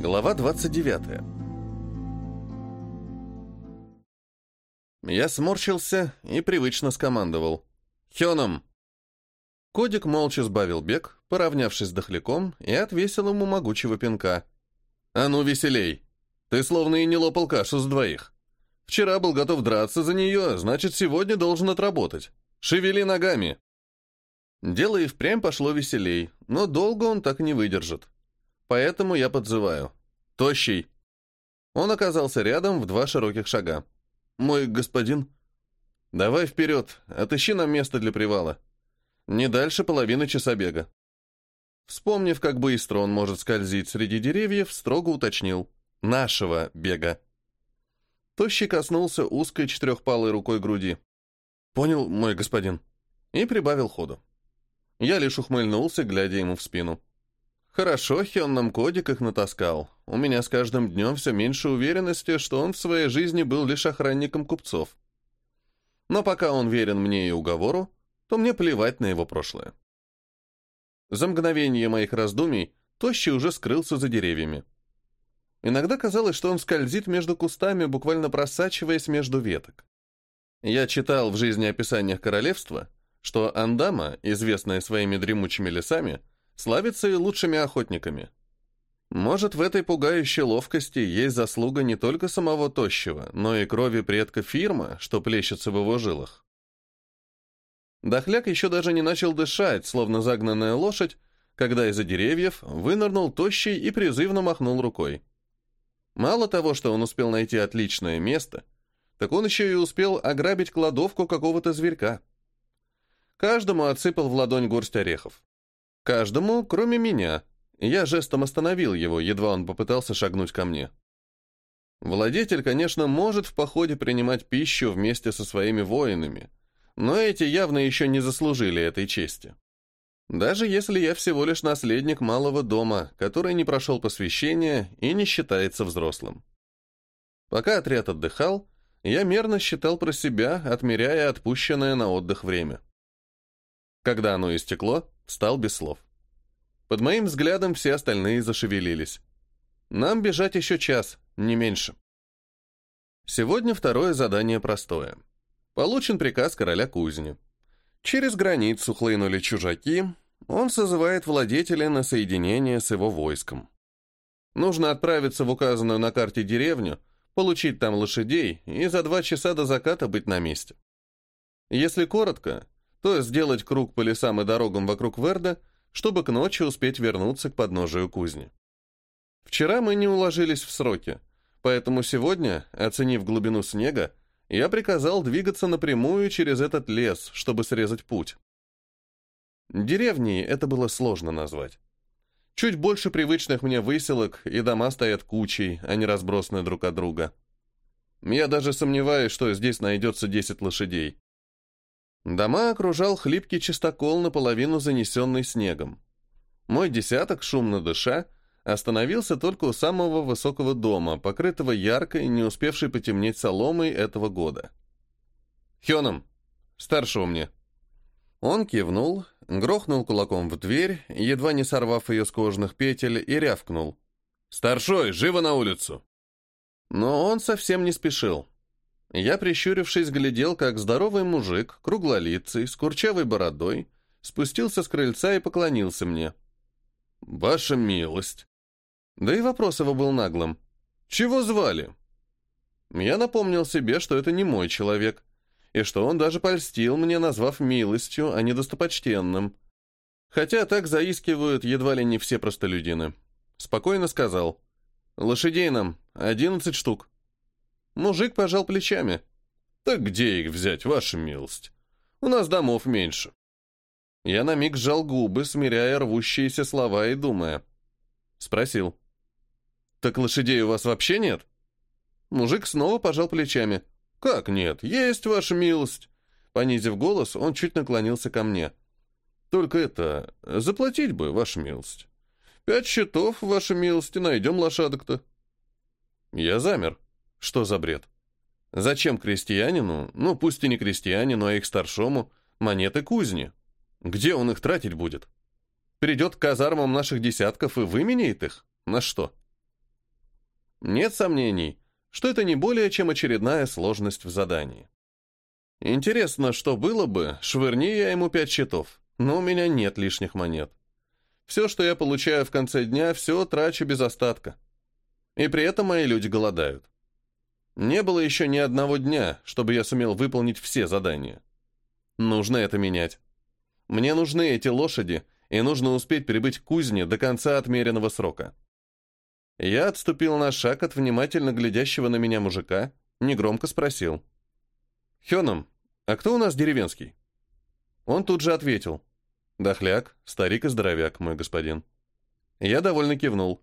Глава 29. Я сморщился и привычно скомандовал. «Хёном!» Кодик молча сбавил бег, поравнявшись с дохляком, и отвесил ему могучего пинка. «А ну, веселей! Ты словно и не лопал кашу с двоих. Вчера был готов драться за нее, значит, сегодня должен отработать. Шевели ногами!» Дело и впрямь пошло веселей, но долго он так не выдержит. Поэтому я подзываю. «Тощий!» Он оказался рядом в два широких шага. «Мой господин...» «Давай вперед, отыщи нам место для привала. Не дальше половины часа бега». Вспомнив, как быстро он может скользить среди деревьев, строго уточнил. «Нашего бега». Тощий коснулся узкой четырехпалой рукой груди. «Понял, мой господин». И прибавил ходу. Я лишь ухмыльнулся, глядя ему в спину. Хорошо, Хен нам кодик их натаскал. У меня с каждым днем все меньше уверенности, что он в своей жизни был лишь охранником купцов. Но пока он верен мне и уговору, то мне плевать на его прошлое. За мгновение моих раздумий Тощий уже скрылся за деревьями. Иногда казалось, что он скользит между кустами, буквально просачиваясь между веток. Я читал в жизнеописаниях королевства, что Андама, известная своими дремучими лесами, славится и лучшими охотниками. Может, в этой пугающей ловкости есть заслуга не только самого Тощего, но и крови предка фирма, что плещется в его жилах. Дохляк еще даже не начал дышать, словно загнанная лошадь, когда из-за деревьев вынырнул Тощий и призывно махнул рукой. Мало того, что он успел найти отличное место, так он еще и успел ограбить кладовку какого-то зверька. Каждому отсыпал в ладонь горсть орехов. Каждому, кроме меня. Я жестом остановил его, едва он попытался шагнуть ко мне. Владетель, конечно, может в походе принимать пищу вместе со своими воинами, но эти явно еще не заслужили этой чести. Даже если я всего лишь наследник малого дома, который не прошел посвящение и не считается взрослым. Пока отряд отдыхал, я мерно считал про себя, отмеряя отпущенное на отдых время. Когда оно истекло, встал без слов. Под моим взглядом все остальные зашевелились. Нам бежать еще час, не меньше. Сегодня второе задание простое. Получен приказ короля кузни. Через границу хлынули чужаки, он созывает владетеля на соединение с его войском. Нужно отправиться в указанную на карте деревню, получить там лошадей и за два часа до заката быть на месте. Если коротко, то сделать круг по лесам и дорогам вокруг Верда, чтобы к ночи успеть вернуться к подножию кузни. Вчера мы не уложились в сроки, поэтому сегодня, оценив глубину снега, я приказал двигаться напрямую через этот лес, чтобы срезать путь. Деревней это было сложно назвать. Чуть больше привычных мне выселок, и дома стоят кучей, а не разбросаны друг от друга. Я даже сомневаюсь, что здесь найдется 10 лошадей. Дома окружал хлипкий чистокол, наполовину занесенный снегом. Мой десяток, шумно дыша, остановился только у самого высокого дома, покрытого яркой, не успевшей потемнеть соломой этого года. «Хёном, старшего мне». Он кивнул, грохнул кулаком в дверь, едва не сорвав ее с кожаных петель, и рявкнул. «Старшой, живо на улицу!» Но он совсем не спешил. Я, прищурившись, глядел, как здоровый мужик, круглолицый, с курчавой бородой, спустился с крыльца и поклонился мне. «Ваша милость!» Да и вопрос его был наглым. «Чего звали?» Я напомнил себе, что это не мой человек, и что он даже польстил мне, назвав милостью, а не достопочтенным. Хотя так заискивают едва ли не все простолюдины. Спокойно сказал. «Лошадей нам, одиннадцать штук». Мужик пожал плечами. «Так где их взять, ваша милость? У нас домов меньше». Я на миг сжал губы, смиряя рвущиеся слова и думая. Спросил. «Так лошадей у вас вообще нет?» Мужик снова пожал плечами. «Как нет? Есть, ваша милость!» Понизив голос, он чуть наклонился ко мне. «Только это... Заплатить бы, ваша милость. Пять счетов, ваша милость, и найдем лошадок-то». Я замер. Что за бред? Зачем крестьянину, ну пусть и не крестьянину, а их старшому, монеты кузни? Где он их тратить будет? Придет к казармам наших десятков и выменяет их? На что? Нет сомнений, что это не более чем очередная сложность в задании. Интересно, что было бы, швырни я ему пять счетов, но у меня нет лишних монет. Все, что я получаю в конце дня, все трачу без остатка. И при этом мои люди голодают. Не было еще ни одного дня, чтобы я сумел выполнить все задания. Нужно это менять. Мне нужны эти лошади, и нужно успеть прибыть к кузне до конца отмеренного срока. Я отступил на шаг от внимательно глядящего на меня мужика, негромко спросил. «Хёном, а кто у нас деревенский?» Он тут же ответил. «Дохляк, старик и здоровяк, мой господин». Я довольно кивнул.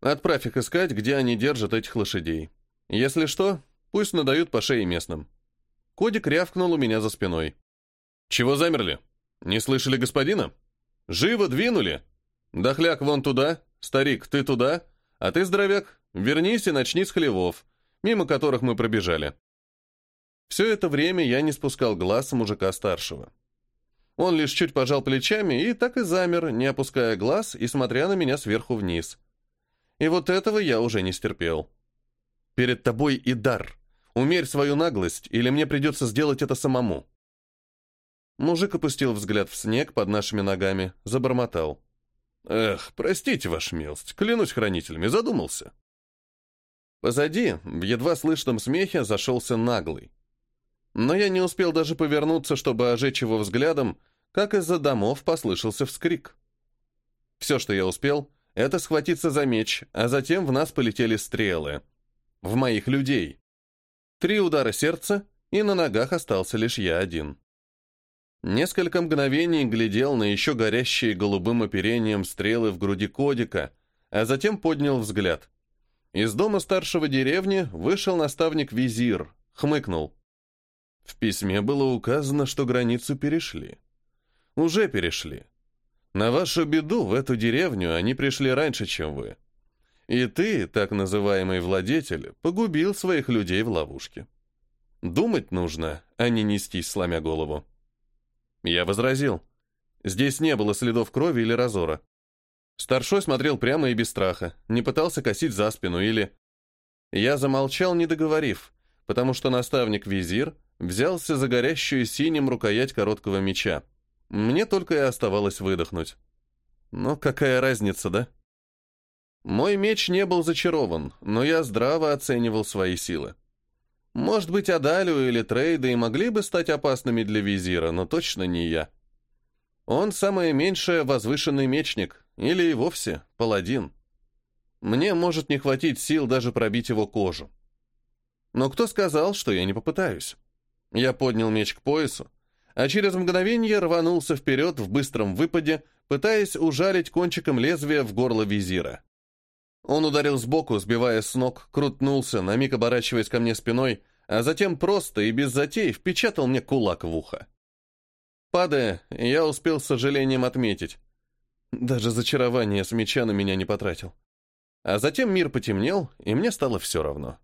«Отправь их искать, где они держат этих лошадей. Если что, пусть надают по шее местным». Кодик рявкнул у меня за спиной. «Чего замерли? Не слышали господина? Живо двинули! Дохляк вон туда, старик, ты туда, а ты, здоровяк, вернись и начни с хлевов, мимо которых мы пробежали». Все это время я не спускал глаз мужика старшего. Он лишь чуть пожал плечами и так и замер, не опуская глаз и смотря на меня сверху вниз. И вот этого я уже не стерпел. «Перед тобой и дар. Умерь свою наглость, или мне придется сделать это самому». Мужик опустил взгляд в снег под нашими ногами, забормотал. «Эх, простите, ваша милость, клянусь хранителями, задумался». Позади, в едва слышном смехе, зашелся наглый. Но я не успел даже повернуться, чтобы ожечь его взглядом, как из-за домов послышался вскрик. Все, что я успел, это схватиться за меч, а затем в нас полетели стрелы. В моих людей. Три удара сердца, и на ногах остался лишь я один. Несколько мгновений глядел на еще горящие голубым оперением стрелы в груди кодика, а затем поднял взгляд. Из дома старшего деревни вышел наставник-визир, хмыкнул. В письме было указано, что границу перешли. Уже перешли. На вашу беду в эту деревню они пришли раньше, чем вы. И ты, так называемый владетель, погубил своих людей в ловушке. Думать нужно, а не нестись, сломя голову. Я возразил. Здесь не было следов крови или разора. Старшой смотрел прямо и без страха, не пытался косить за спину или... Я замолчал, не договорив, потому что наставник-визир взялся за горящую синим рукоять короткого меча. Мне только и оставалось выдохнуть. Но какая разница, да? Мой меч не был зачарован, но я здраво оценивал свои силы. Может быть, Адалю или Трейда и могли бы стать опасными для визира, но точно не я. Он самое меньшее возвышенный мечник, или и вовсе паладин. Мне может не хватить сил даже пробить его кожу. Но кто сказал, что я не попытаюсь? Я поднял меч к поясу, а через мгновение рванулся вперед в быстром выпаде, пытаясь ужалить кончиком лезвия в горло визира. Он ударил сбоку, сбивая с ног, крутнулся, на миг оборачиваясь ко мне спиной, а затем просто и без затей впечатал мне кулак в ухо. Падая, я успел с сожалением отметить. Даже зачарование с меча на меня не потратил. А затем мир потемнел, и мне стало все равно.